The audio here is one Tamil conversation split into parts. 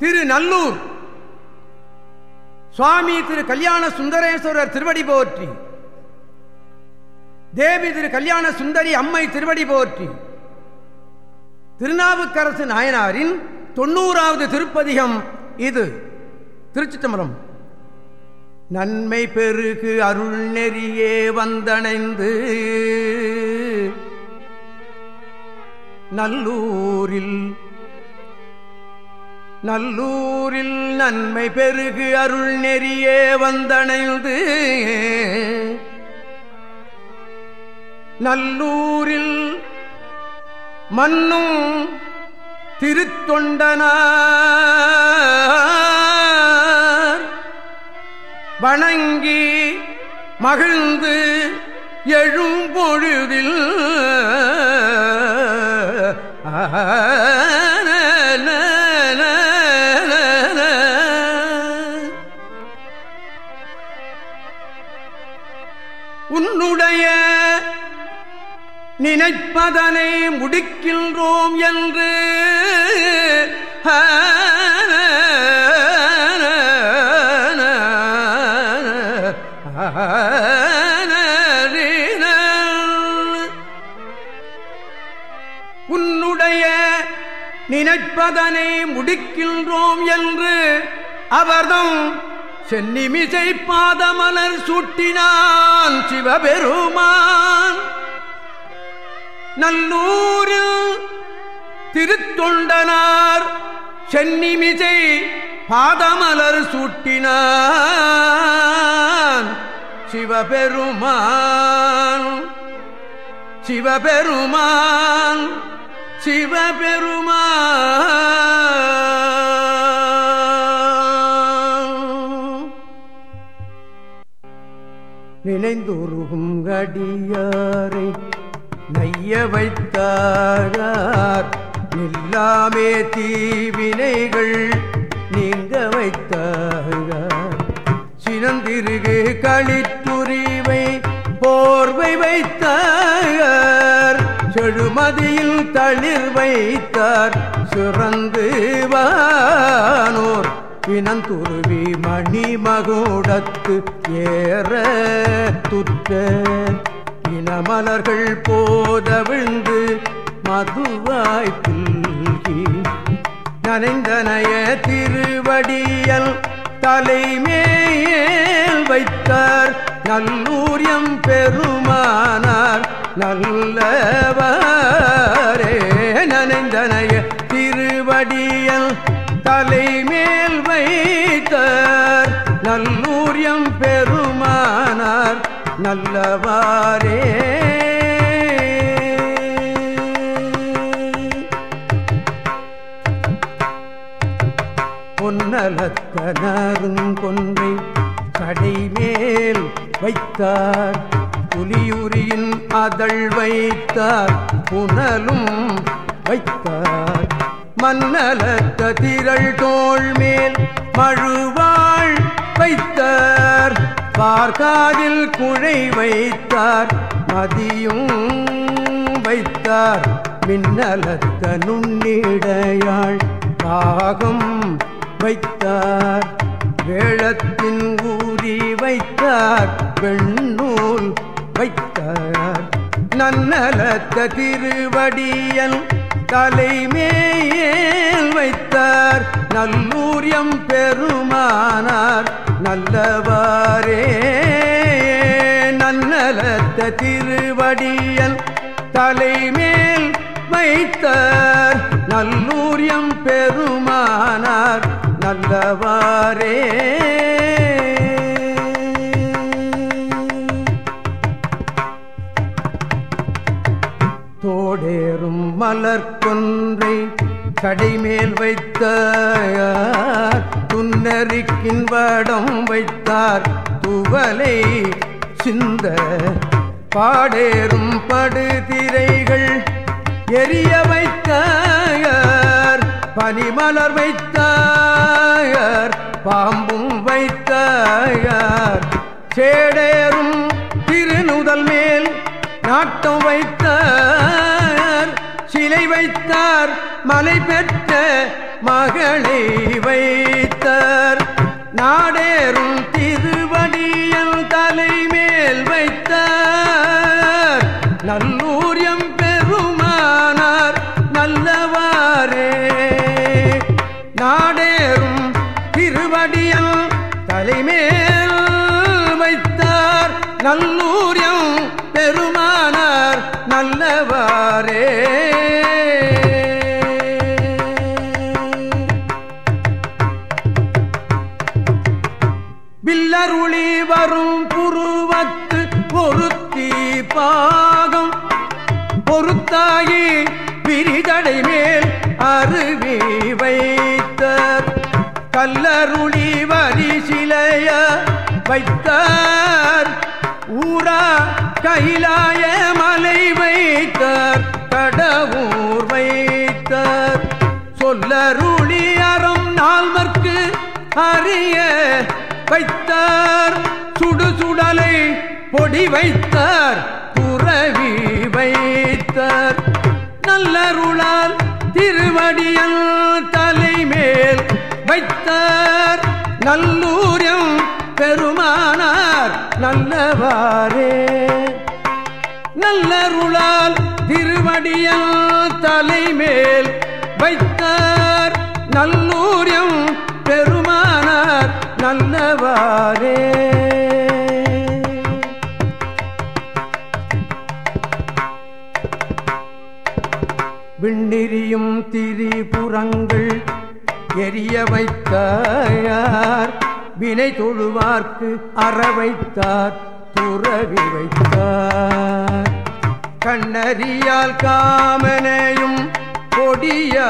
திரு நல்லூர் சுவாமி திரு கல்யாண சுந்தரேஸ்வரர் திருவடி போற்றி. தேவி திரு கல்யாண சுந்தரி அம்மை திருவடி போற்றி. திருநாவுக்கரசு நாயனாரின் தொண்ணூறாவது திருப்பதிகம் இது. திருச்சி தம்பரம் நன்மை பெருகு அருள் நெறியே வந்தணைந்து. நல்லூரில் நல்லூரில் நன்மை பெருகு அருள் நெறியே வந்தணைந்து. நல்லூரில் மண்ணும் திருத்தொண்டனார். வணங்கி மகிழ்ந்து எழும்பொழுதில். ஆ நினைப்பதனை முடிக்கின்றோம் என்று. உன்னுடைய நினைப்பதனை முடிக்கின்றோம் என்று அவர்தம் சென்னிமிசை பாதமலர் சுட்டினான் சிவபெருமான். நல்லூரில் திருத்தொண்டனார் சென்னிமிசை பாதமலர் சூட்டினான். சிவபெருமான் சிவபெருமான் சிவபெருமான். நினைந்துருகும் கடியாரை நைய வைத்தார் நில்லாமே தீவினைகள் நீங்க வைத்தார் சினந்திருகு களித்துரிவை போர்வை வைத்தார் செழுமதியில் தளிர் வைத்தார் சிறந்து வானோர். பிணந்துருவி மணிமகுடத்து ஏற துற்ற. மலர்கள் போத விழுந்து மதுவாய்ப்புல்கி நனைந்தனைய திருவடியல் தலைமேல் வைத்தார். நல்லூரியம் பெருமானார் நல்லவரே. நனைந்தனைய திருவடியல் தலைமேல் வைத்தார். நல்லவாரே பொன்னலத்தனரும் கொன்றை கடைமேல் வைத்தார். புலியுரியின் அதழ் வைத்தார். புனலும் வைத்தார். மன்னலத்த திரள் தோல் மேல் மழுவாள் வைத்தார். பார்க்காதில் குழை வைத்தார் மதியும் வைத்தார். மின்னலத்த நுண்ணிடையாள் பாகம் வைத்தார். வேளத்தின் ஊறி வைத்தார் வெண்ணூல் வைத்தார். நன்னலத்த திருவடியன் தலைமேல் வைத்தார். நல்லூரியம் பெருமானார். நல்லவாரே நன்னலத்த திருவடியல் தலைமேல் வைத்தார். நல்லூரியம் பெருமானார். நல்லவாரே மலர்கொன்றை கடைமேல் வைத்தார். துன்னறிக்கின் வடம் வைத்தார். துவலை சிந்த பாடேறும் படுதிரைகள் எரிய வைத்தார். பனிமலர் வைத்தார். பாம்பும் வைத்தார். சேடேறும் திருநுதல் மேல் நாட்டம் வைத்தார். சிலை வைத்தார் மலை பெற்ற மகளை வைத்தார். நாடேறும் திருவடியல் தலைமேல் வைத்தார். நல்லூரியம் பெருமானார் நல்லவாரே நாடேறும் திருவடியல் தலைமேல் வைத்தார் நல்லூர் வரும் புருவத்து பொருத்தி பாகம். பொருத்தாகி பிரிதடை மேல் அருவி வைத்த கல்லருளி வரி சிலைய வைத்தார். ஊரா கைலாய மலை வைத்தார். கடவுர் வைத்தார். சொல்லருளி அறம் நால்வர்க்கு அறிய வைத்தார். சுடு சுடலை பொடி வைத்தார். புறவி வைத்தார். நல்லருளால் திருவடியல் தலைமேல் வைத்தார். நல்லூரியம் பெருமானார் நல்லவாரே நல்லருளால் திருவடியல் தலைமேல் வைத்தார். வல்லவாரே நல்லவாரே விண்ணிரியும் திரிபுறங்கள் எரிய வைத்தார் வினை தொழுவார்க்கு அற வைத்தார் துறவி வைத்தார். கண்ணறியால் காமனையும் கொடியா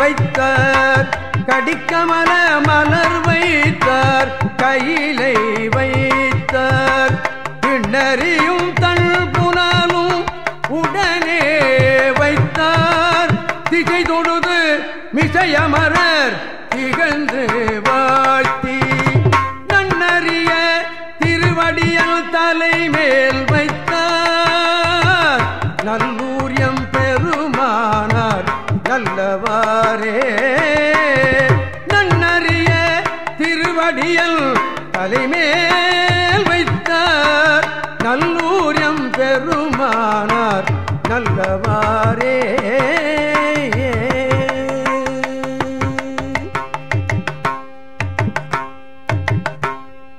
வைத்தார். கடிக்கமல மலர் வைத்தார் கையிலை வைத்தார். பின்னறியும் தன் புனாலும் உடனே வைத்தார். திசை தொழுது மிசையமரர் திகழ்ந்து வாழ்த்தி நல்லவாரே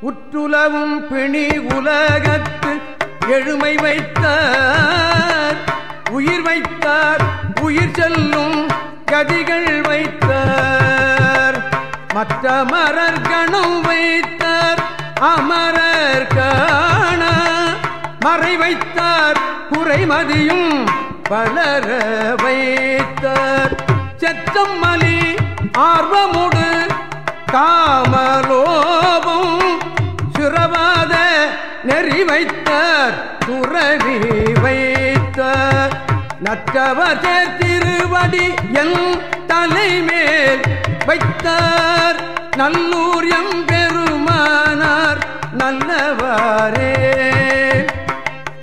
உற்றுலவும் பிணி உலகத்து எழுமை வைத்தார். உயிர் வைத்தார் உயிர் செல்லும் கதிகள் வைத்தார். மற்ற மரர்கணம் வைத்தார் அமரர் காண மறை வைத்தார் குறைமதியும் பலர வைத்தார். செத்தம்மலி ஆர்வமுடு காமலோபம் சுரவாத நெறி வைத்தார் துறவி வைத்தார். நற்றவர் திருவடி என் தலைமேல் வைத்தார். நல்லூர் எம் பெருமானார் நல்லவாரே.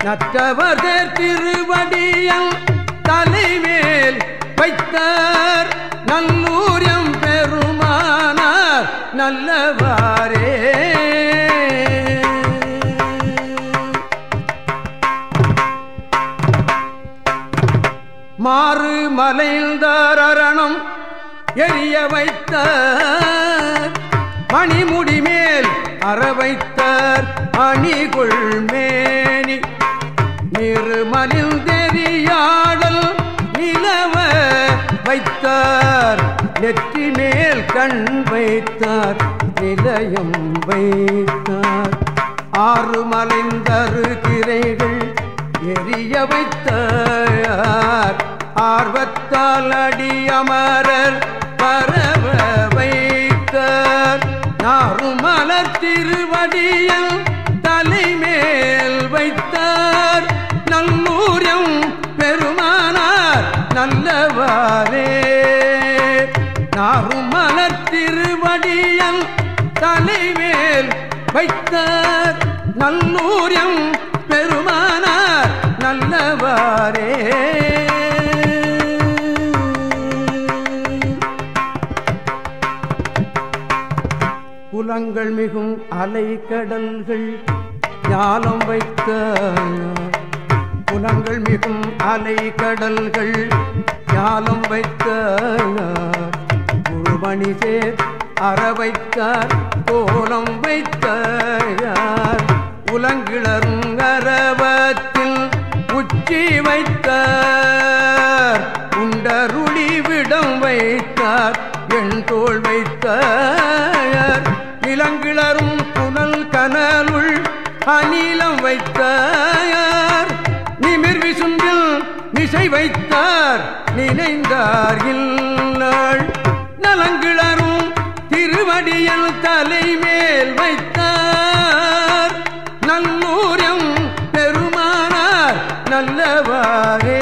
நற்றவர் திருவடியல் தலைமேல் வைத்தார். நல்லூரியம் பெருமானார் நல்லவாரே மாறு மலைந்தார் அரணம் எரிய வைத்த மணிமுடி மேல் அற வைத்தார். அணிகுள் மேனி நிறுமலில் தெரியாடல் நிலவ வைத்தார். நெற்றி மேல் கண் வைத்தார் நிலையம் வைத்தார். ஆறு மலைந்தரு திரைகள் எரிய வைத்தார். ஆர்வத்தால் அடி அமரர் பரவ வைத்தார். நாறு மலர் திருவடியில் உளவாரே நாருமலர் திருவடியல் தலைவேல் வைத்தார் நல்லூரியம் பெருமானார் நல்லவாரே. புலங்கள் மிகும் அலை கடல்கள் ஞானம் வைத்த புலங்கள் மிகும் அலை கடல்கள் ஞானம் வைத்தார் குருமணி சேர் அற வைத்தார் கோலம் வைத்தார் உலங்கிளருங்கரவத்தில் உச்சி வைத்தார். உண்டருளி விடம் வைத்தார் என் தோல் வைத்தார். நிலங்கிளரும் புனல் கனலுள் அநிலம் வைத்தார். மிசை வைத்தார் நினைந்தார் இல்லாள் நலங்கிளரும் திருவடியல் தலைமேல் வைத்தார். நல்லூரம் பெருமானார் நல்லவாரே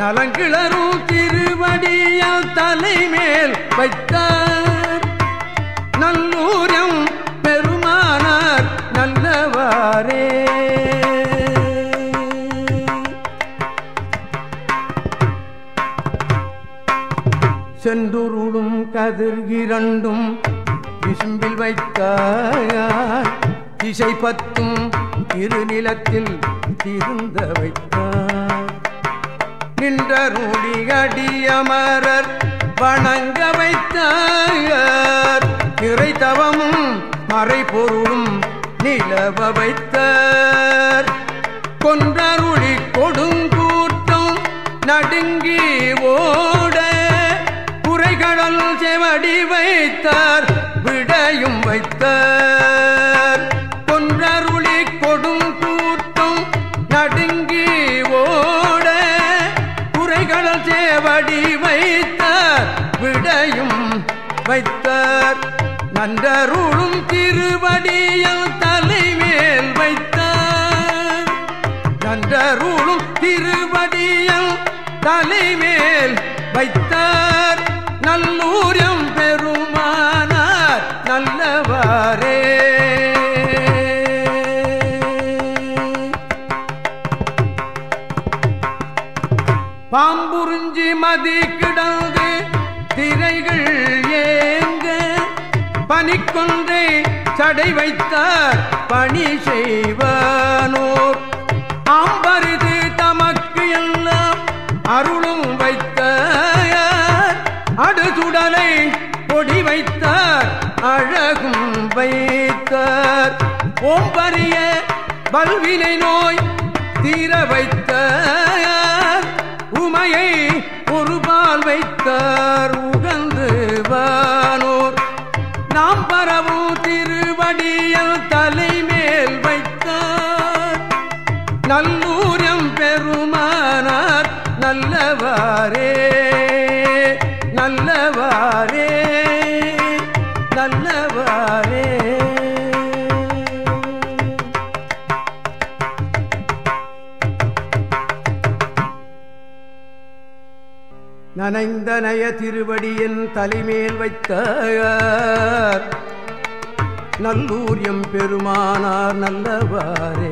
நலங்கிளரும் திருவடியல் தலைமேல் வைத்தார். திசை பத்தும் திருநிலத்தில் திருந்த வைத்தார். நின்றருளி அடியமரர் வணங்க வைத்தார். இறைத்தவமும் தவமும் மறைபொருளும் நிலவ வைத்தார். கொன்றருளி கொடுங்கூட்டம் நடுங்கி ஓட குறைகடல் செவடி வைத்தார். விடையும் வைத்தார். நன்றருளும் திருவடியில் தலைமேல் வைத்தார். நன்றருளும் திருவடியில் தலைமேல் வைத்தார். நல்லூரம் பெருமானார் நல்லவாரே. பாம்புறிஞ்சி மதி கிடந்து திரைகள் பனிக்கொன்றை சடை வைத்தார் பணி செய்வனோர். ஆம்பரிது தமக்கு எல்லாம் அருளும் வைத்த அடுசுடலை பொடி வைத்தார் அழகும் வைத்தார். ஓம்பரிய பல்வினை நோய் தீர வைத்த உமையை ஒருபால் வைத்தார் உகந்து வானோர் பரவும் நனைந்த நய திருவடியின் தலைமேல் வைத்தார் நல்லூரியம் பெருமானார் நல்லவாரே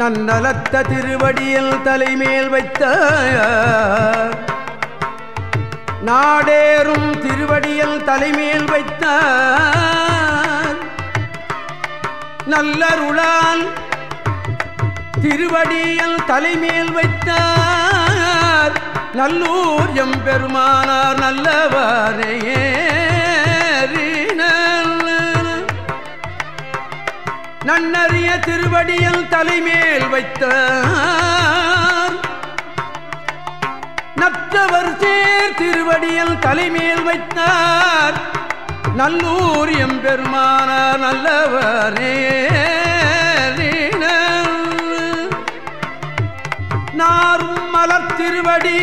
நன்னலத்த திருவடியில் தலைமேல் வைத்த நாடேறும் திருவடியில் தலைமேல் வைத்த நல்லருளால் திருவடியில் தலைமேல் வைத்தார். நல்லூர் எம்பெருமானார் நல்லவரையே நன்னறிய திருவடியில் தலைமேல் வைத்தார். நற்றவர் சேர் திருவடியில் தலைமேல் வைத்தார். நல்லூர் எம்பெருமானார் நல்லவரே நாரும் மலர் திருவடி.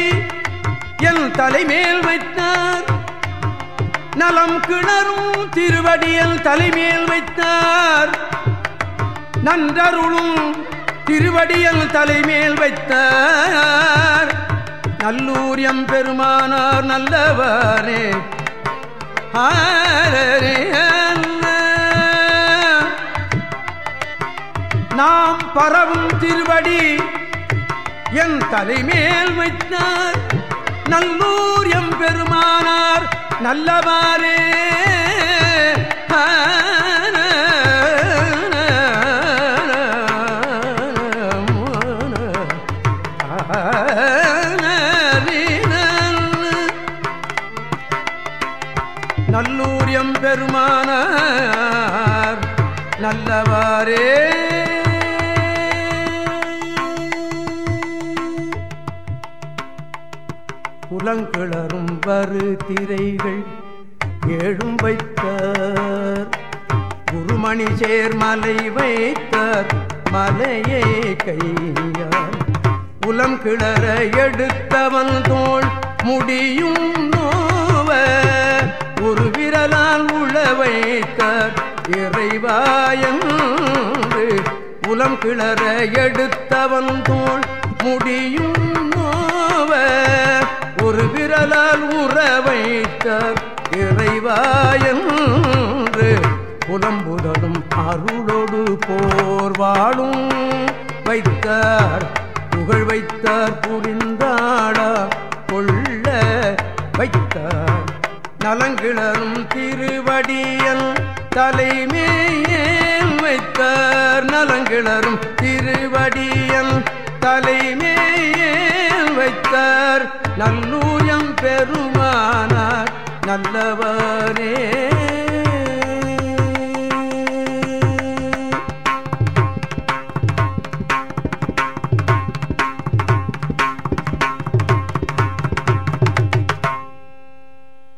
என் தலைமேல் வைத்தார். நலம் கிணறும் திருவடியல் தலைமேல் வைத்தார். நன்றருளும் திருவடியல் தலைமேல் வைத்தார். நல்லூர் எம் பெருமானார் நல்லவரே. நாம் பரவும் திருவடி என் தலைமேல் வைத்தார். நல்லூர் எம் பெருமானார் நல்லவாரே நல்லூர் எம் பெருமானார் நல்லவாரே புலங்கிளரும் வரு திரைகள் ஏழும் வைத்தார். குருமணி சேர்மலை வைத்தார் மலையை கையார். புலம் கிளற எடுத்தவன் தோல் முடியும் நோவ ஒரு விரலால் உள வைத்தார் இறைவாயன்று புலம் கிளற எடுத்தவன் தோல் முடியும் நோவ ஒரு விரலால் உற வைத்தார் இறைவாயன்று புலம்புதலும் அருளோடு போர் வாழும் வைத்தார். புகழ் வைத்தார் புரிந்தாடா கொள்ள வைத்தார். நலங்கிழரும் திருவடியல் தலைமேல் வைத்தார். நலங்கிழரும் திருவடியல் தலைமேயே வைத்தார். நல்லூயம் பெருமானார். நல்லவரே.